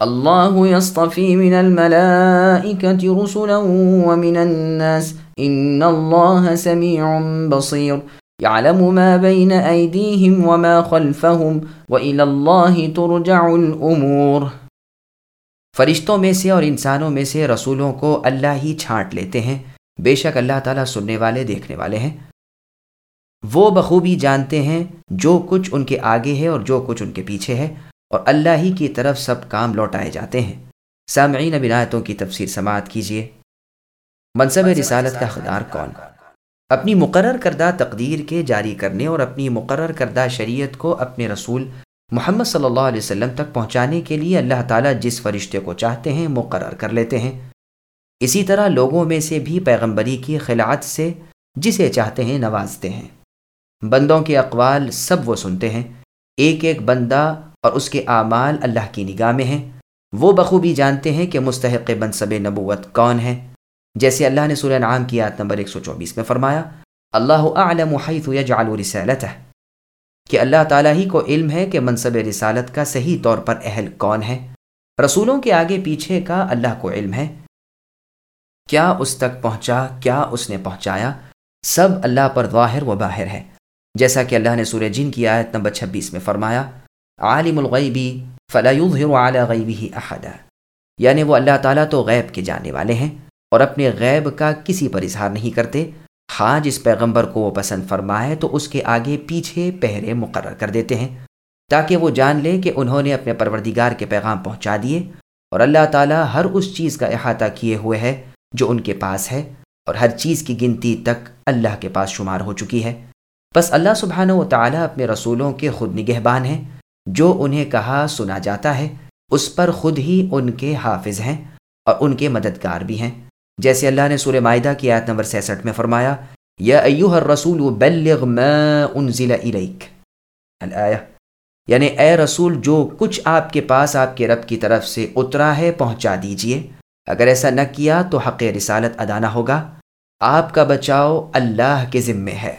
اللہ يصطفی من الملائکة رسلا ومن الناس ان اللہ سمیع بصیر. يعلم ما بين ایدیہم وما خلفہم وإلى اللہ ترجع الامور. فرشتوں میں سے اور انسانوں میں سے رسولوں کو اللہ ہی چھانٹ لیتے ہیں. بے شک اللہ تعالیٰ سننے والے، دیکھنے والے ہیں. وہ بخوبی جانتے ہیں جو کچھ ان کے آگے ہے اور جو کچھ ان کے پیچھے ہے. اور اللہ ہی کی طرف سب کام لوٹائے جاتے ہیں۔ سامعین بنایتوں کی تفسیر سماعت کیجیے۔ منصب رسالت کا خدار کون؟ اپنی مقرر کردہ تقدیر کے جاری کرنے اور اپنی مقرر کردہ شریعت کو اپنے رسول محمد صلی اللہ علیہ وسلم تک پہنچانے کے لیے اللہ تعالیٰ جس فرشتے کو چاہتے ہیں مقرر کر لیتے ہیں۔ اسی طرح لوگوں میں سے بھی پیغمبری کی خلاعت سے جسے چاہتے ہیں نوازتے ہیں۔ بندوں کے اقوال سب وہ سنتے ہیں۔ ایک ایک بندہ اور اس کے اعمال اللہ کی نگاہ میں ہیں۔ وہ بخوبی جانتے ہیں کہ مستحق منصب نبوت کون ہے۔ جیسے اللہ نے سورہ نعام کی آیت نمبر 124 میں فرمایا، اللہ اعلم حیث یجعل رسالتہ کہ اللہ تعالیٰ ہی کو علم ہے کہ منصب رسالت کا صحیح طور پر اہل کون ہے رسولوں کے آگے پیچھے کا اللہ کو علم ہے۔ کیا اس تک پہنچا، کیا اس نے پہنچایا؟ سب اللہ پر ظاہر و باہر ہے۔ جیسا کہ اللہ نے سورہ جن کی آیت نمبر 26 میں فرمایا عالم الغیبی فلا يظهر على غیبه احدا۔ یعنی وہ اللہ تعالیٰ تو غیب کے جانے والے ہیں اور اپنے غیب کا کسی پر اظہار نہیں کرتے۔ ہاں جس پیغمبر کو وہ پسند فرمائے تو اس کے آگے پیچھے پہرے مقرر کر دیتے ہیں تاکہ وہ جان لے کہ انہوں نے اپنے پروردگار کے پیغام پہنچا دیے اور اللہ تعالیٰ ہر اس چیز کا احاطہ کیے ہوئے ہے جو ان کے پاس ہے اور ہر چیز کی گنتی تک اللہ کے پاس شمار ہو چکی ہے۔ بس اللہ سبحانہ و تعالیٰ اپنے رسولوں کے خود نگہبان ہیں۔ جو انہیں کہا سنا جاتا ہے، اس پر خود ہی ان کے حافظ ہیں اور ان کے مددگار بھی ہیں۔ جیسے اللہ نے سورہ معاہدہ کی آیت نمبر سینسٹھ میں فرمایا، یا ایوہ الرسول بلغ ما انزل الیک الآیہ۔ یعنی اے رسول، جو کچھ آپ کے پاس آپ کے رب کی طرف سے اترا ہے، پہنچا دیجیے۔ اگر ایسا نہ کیا تو حق رسالت ادا نہ ہوگا۔ آپ کا بچاؤ اللہ کے ذمے ہے۔